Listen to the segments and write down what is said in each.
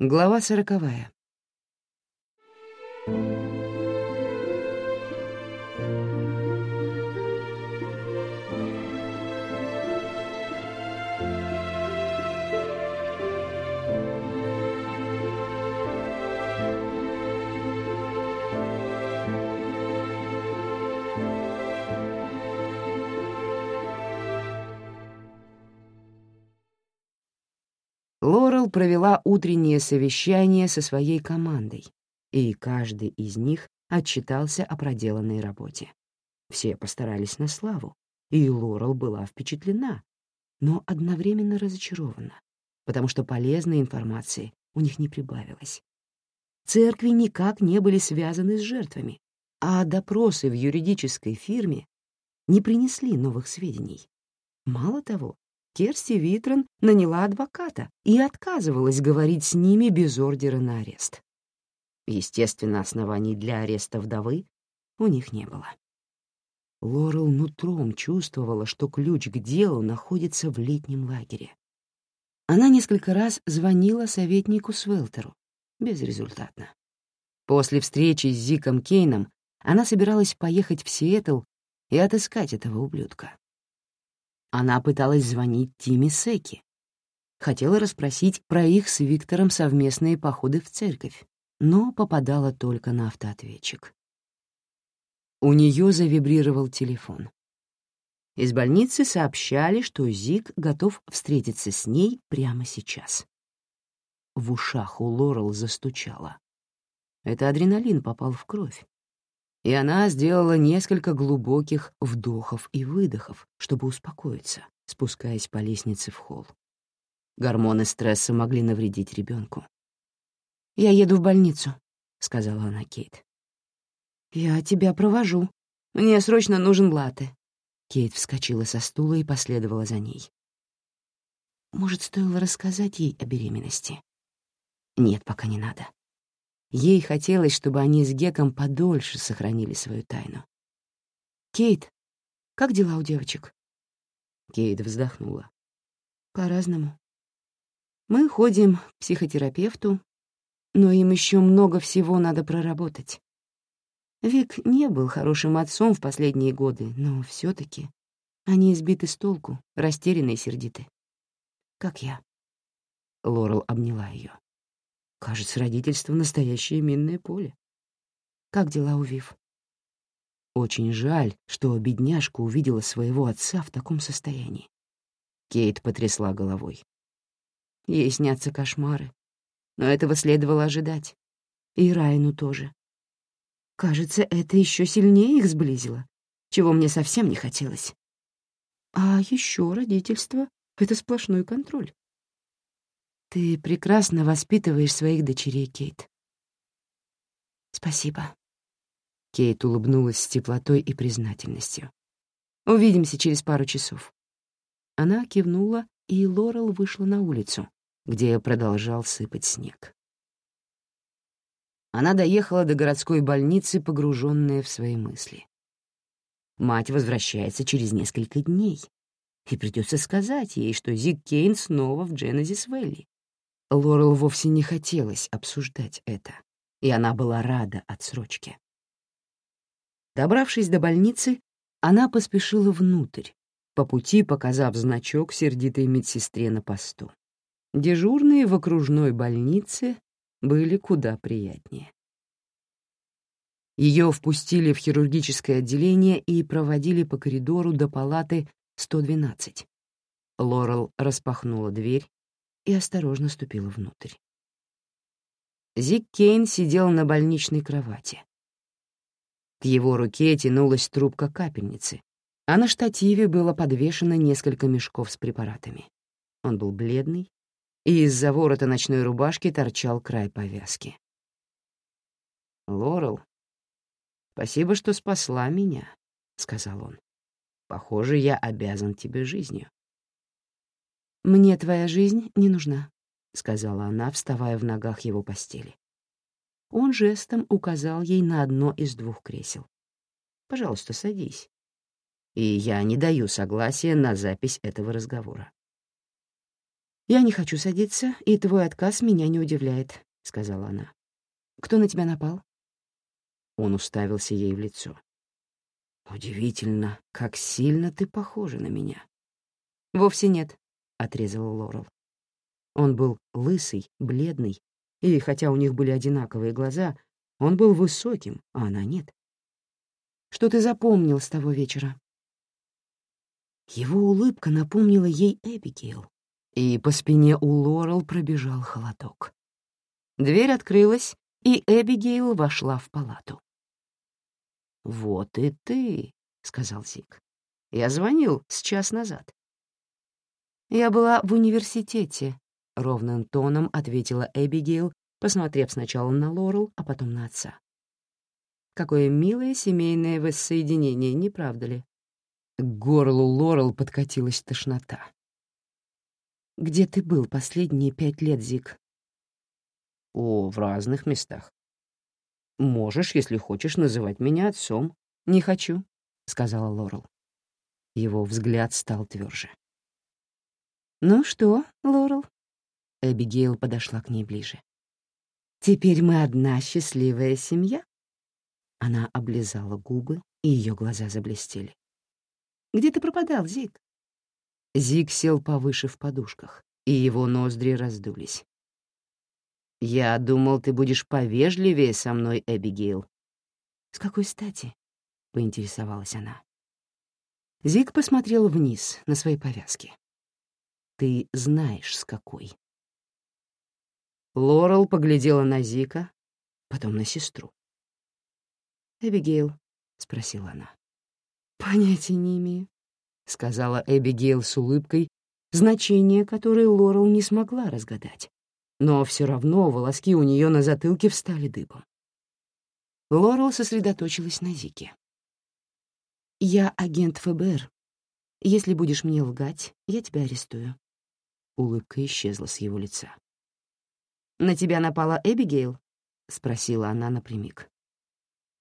Глава сороковая. Лорел провела утреннее совещание со своей командой, и каждый из них отчитался о проделанной работе. Все постарались на славу, и Лорел была впечатлена, но одновременно разочарована, потому что полезной информации у них не прибавилось. Церкви никак не были связаны с жертвами, а допросы в юридической фирме не принесли новых сведений. Мало того, Керси Витрон наняла адвоката и отказывалась говорить с ними без ордера на арест. Естественно, оснований для ареста вдовы у них не было. Лорел нутром чувствовала, что ключ к делу находится в летнем лагере. Она несколько раз звонила советнику Свелтеру, безрезультатно. После встречи с Зиком Кейном она собиралась поехать в Сиэтл и отыскать этого ублюдка. Она пыталась звонить Тиме Секи. Хотела расспросить про их с Виктором совместные походы в церковь, но попадала только на автоответчик. У нее завибрировал телефон. Из больницы сообщали, что Зик готов встретиться с ней прямо сейчас. В ушах у Лорел застучало. Это адреналин попал в кровь и она сделала несколько глубоких вдохов и выдохов, чтобы успокоиться, спускаясь по лестнице в холл. Гормоны стресса могли навредить ребенку. «Я еду в больницу», — сказала она Кейт. «Я тебя провожу. Мне срочно нужен латте». Кейт вскочила со стула и последовала за ней. Может, стоило рассказать ей о беременности? Нет, пока не надо. Ей хотелось, чтобы они с Геком подольше сохранили свою тайну. «Кейт, как дела у девочек?» Кейт вздохнула. «По-разному. Мы ходим к психотерапевту, но им еще много всего надо проработать. Вик не был хорошим отцом в последние годы, но все таки они избиты с толку, растеряны и сердиты. Как я. Лорел обняла ее. Кажется, родительство — настоящее минное поле. Как дела у Вив? Очень жаль, что бедняжка увидела своего отца в таком состоянии. Кейт потрясла головой. Ей снятся кошмары, но этого следовало ожидать. И Райну тоже. Кажется, это еще сильнее их сблизило, чего мне совсем не хотелось. А еще родительство — это сплошной контроль. Ты прекрасно воспитываешь своих дочерей, Кейт. Спасибо. Кейт улыбнулась с теплотой и признательностью. Увидимся через пару часов. Она кивнула, и Лорел вышла на улицу, где продолжал сыпать снег. Она доехала до городской больницы, погруженная в свои мысли. Мать возвращается через несколько дней, и придется сказать ей, что Зик Кейн снова в Дженезис Вэлли. Лорел вовсе не хотелось обсуждать это, и она была рада отсрочке. Добравшись до больницы, она поспешила внутрь, по пути показав значок сердитой медсестре на посту. Дежурные в окружной больнице были куда приятнее. Ее впустили в хирургическое отделение и проводили по коридору до палаты 112. Лорел распахнула дверь и осторожно ступила внутрь. Зик Кейн сидел на больничной кровати. К его руке тянулась трубка капельницы, а на штативе было подвешено несколько мешков с препаратами. Он был бледный, и из-за ворота ночной рубашки торчал край повязки. «Лорел, спасибо, что спасла меня», — сказал он. «Похоже, я обязан тебе жизнью». «Мне твоя жизнь не нужна», — сказала она, вставая в ногах его постели. Он жестом указал ей на одно из двух кресел. «Пожалуйста, садись. И я не даю согласия на запись этого разговора». «Я не хочу садиться, и твой отказ меня не удивляет», — сказала она. «Кто на тебя напал?» Он уставился ей в лицо. «Удивительно, как сильно ты похожа на меня». «Вовсе нет», — отрезала Лорел. Он был лысый, бледный, и, хотя у них были одинаковые глаза, он был высоким, а она нет. «Что ты запомнил с того вечера?» Его улыбка напомнила ей Эбигейл, и по спине у Лорел пробежал холодок. Дверь открылась, и Эбигейл вошла в палату. «Вот и ты», — сказал Зик. «Я звонил с час назад». «Я была в университете», — ровным тоном ответила Эбигейл, посмотрев сначала на Лорел, а потом на отца. «Какое милое семейное воссоединение, не правда ли?» К горлу Лорел подкатилась тошнота. «Где ты был последние пять лет, Зик?» «О, в разных местах. Можешь, если хочешь, называть меня отцом». «Не хочу», — сказала Лорел. Его взгляд стал тверже. «Ну что, Лорел?» Эбигейл подошла к ней ближе. «Теперь мы одна счастливая семья?» Она облизала губы, и ее глаза заблестели. «Где ты пропадал, Зик?» Зик сел повыше в подушках, и его ноздри раздулись. «Я думал, ты будешь повежливее со мной, Эбигейл». «С какой стати?» — поинтересовалась она. Зик посмотрел вниз на свои повязки. «Ты знаешь, с какой». Лорел поглядела на Зика, потом на сестру. «Эбигейл?» — спросила она. «Понятия не имею», — сказала Эбигейл с улыбкой, значение которой Лорел не смогла разгадать но все равно волоски у нее на затылке встали дыбом. Лорел сосредоточилась на Зике. «Я агент ФБР. Если будешь мне лгать, я тебя арестую». Улыбка исчезла с его лица. «На тебя напала Эбигейл?» — спросила она напрямик.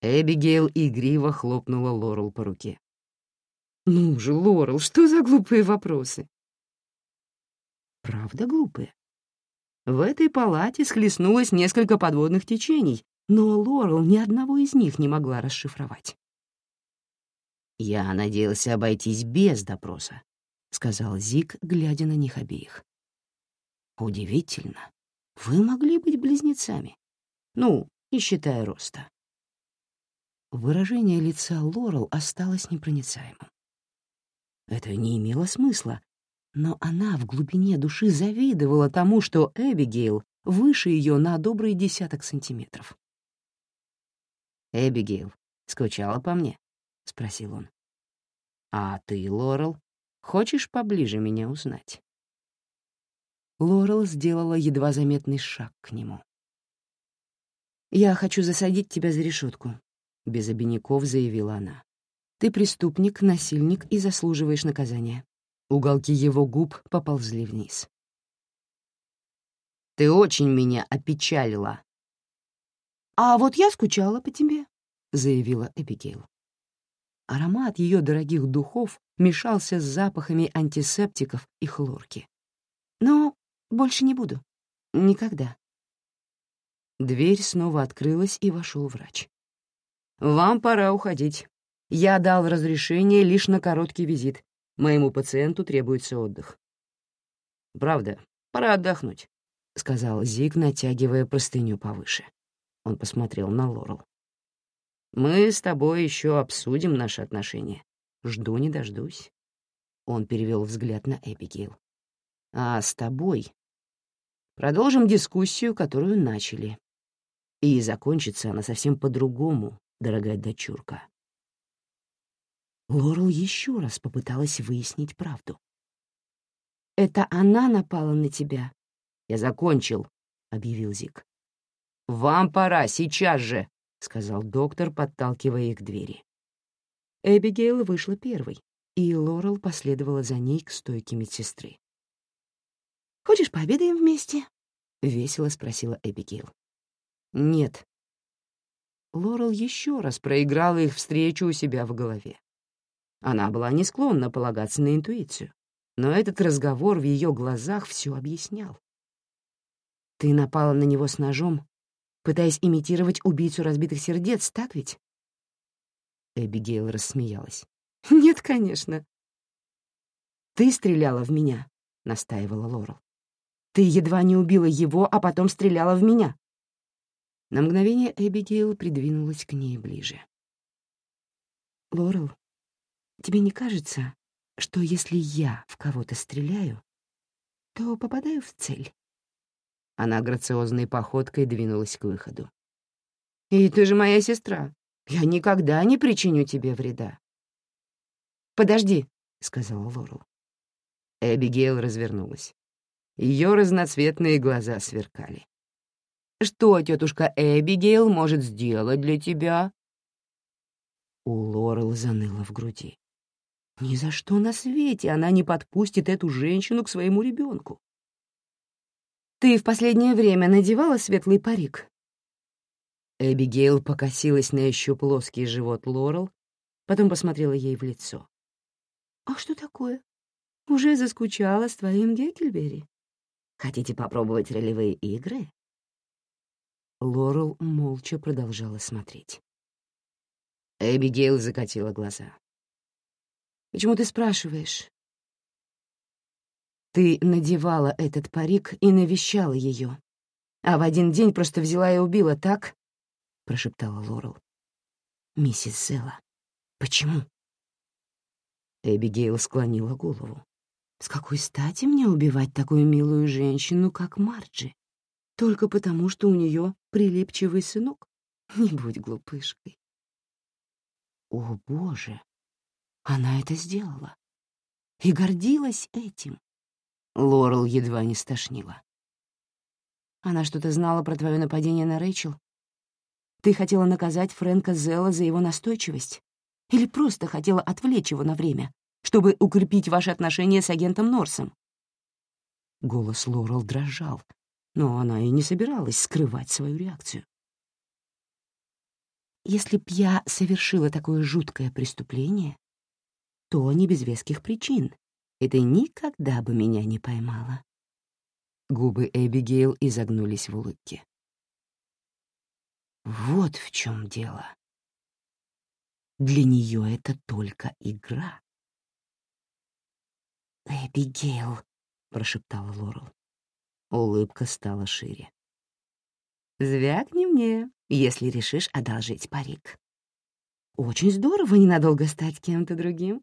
Эбигейл игриво хлопнула Лорел по руке. «Ну же, Лорел, что за глупые вопросы?» «Правда глупые?» В этой палате схлестнулось несколько подводных течений, но Лорел ни одного из них не могла расшифровать. «Я надеялся обойтись без допроса», — сказал Зик, глядя на них обеих. «Удивительно. Вы могли быть близнецами. Ну, не считая роста». Выражение лица Лорел осталось непроницаемым. Это не имело смысла, но она в глубине души завидовала тому, что Эбигейл выше ее на добрый десяток сантиметров. «Эбигейл скучала по мне?» — спросил он. «А ты, Лорел, хочешь поближе меня узнать?» Лорел сделала едва заметный шаг к нему. «Я хочу засадить тебя за решетку», — без обиняков заявила она. «Ты преступник, насильник и заслуживаешь наказания. Уголки его губ поползли вниз. «Ты очень меня опечалила». «А вот я скучала по тебе», — заявила Эбигейл. Аромат ее дорогих духов мешался с запахами антисептиков и хлорки. «Но больше не буду. Никогда». Дверь снова открылась, и вошел врач. «Вам пора уходить. Я дал разрешение лишь на короткий визит, Моему пациенту требуется отдых. «Правда, пора отдохнуть», — сказал Зиг, натягивая простыню повыше. Он посмотрел на Лорел. «Мы с тобой еще обсудим наши отношения. Жду не дождусь». Он перевел взгляд на Эбигейл. «А с тобой продолжим дискуссию, которую начали. И закончится она совсем по-другому, дорогая дочурка. Лорел еще раз попыталась выяснить правду. «Это она напала на тебя?» «Я закончил», — объявил Зик. «Вам пора, сейчас же», — сказал доктор, подталкивая их к двери. Эбигейл вышла первой, и Лорел последовала за ней к стойке медсестры. «Хочешь, пообедаем вместе?» — весело спросила Эбигейл. «Нет». Лорел еще раз проиграла их встречу у себя в голове. Она была не склонна полагаться на интуицию. но этот разговор в ее глазах все объяснял. «Ты напала на него с ножом, пытаясь имитировать убийцу разбитых сердец, так ведь?» Эбигейл рассмеялась. «Нет, конечно». «Ты стреляла в меня», — настаивала Лорел. «Ты едва не убила его, а потом стреляла в меня». На мгновение Эбигейл придвинулась к ней ближе. «Лорел, тебе не кажется, что если я в кого-то стреляю, то попадаю в цель?» Она грациозной походкой двинулась к выходу. «И ты же моя сестра. Я никогда не причиню тебе вреда». «Подожди», — сказала Лорел. Эбигейл развернулась. Ее разноцветные глаза сверкали. «Что тетушка Эбигейл может сделать для тебя?» У Лорел заныло в груди. Ни за что на свете она не подпустит эту женщину к своему ребенку. «Ты в последнее время надевала светлый парик?» Эбигейл покосилась на еще плоский живот Лорел, потом посмотрела ей в лицо. «А что такое? Уже заскучала с твоим Геккельбери? Хотите попробовать ролевые игры?» Лорел молча продолжала смотреть. Эбигейл закатила глаза. «Почему ты спрашиваешь?» «Ты надевала этот парик и навещала ее, а в один день просто взяла и убила, так?» — прошептала Лорел. «Миссис Зелла, почему?» Эбигейл склонила голову. «С какой стати мне убивать такую милую женщину, как Марджи? Только потому, что у нее прилипчивый сынок? Не будь глупышкой. О, Боже! Она это сделала. И гордилась этим. Лорел едва не стошнила. Она что-то знала про твое нападение на Рэйчел? Ты хотела наказать Фрэнка Зелла за его настойчивость? Или просто хотела отвлечь его на время, чтобы укрепить ваши отношения с агентом Норсом? Голос Лорел дрожал, но она и не собиралась скрывать свою реакцию. Если б я совершила такое жуткое преступление, то не без веских причин, и ты никогда бы меня не поймала. Губы Эбигейл изогнулись в улыбке. Вот в чем дело. Для нее это только игра. «Эбигейл», — прошептала Лорел. Улыбка стала шире. «Звякни мне, если решишь одолжить парик. Очень здорово ненадолго стать кем-то другим».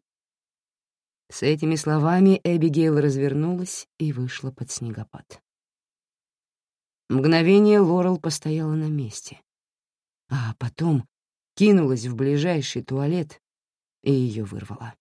С этими словами Эбигейл развернулась и вышла под снегопад. Мгновение Лорел постояла на месте, а потом кинулась в ближайший туалет и ее вырвала.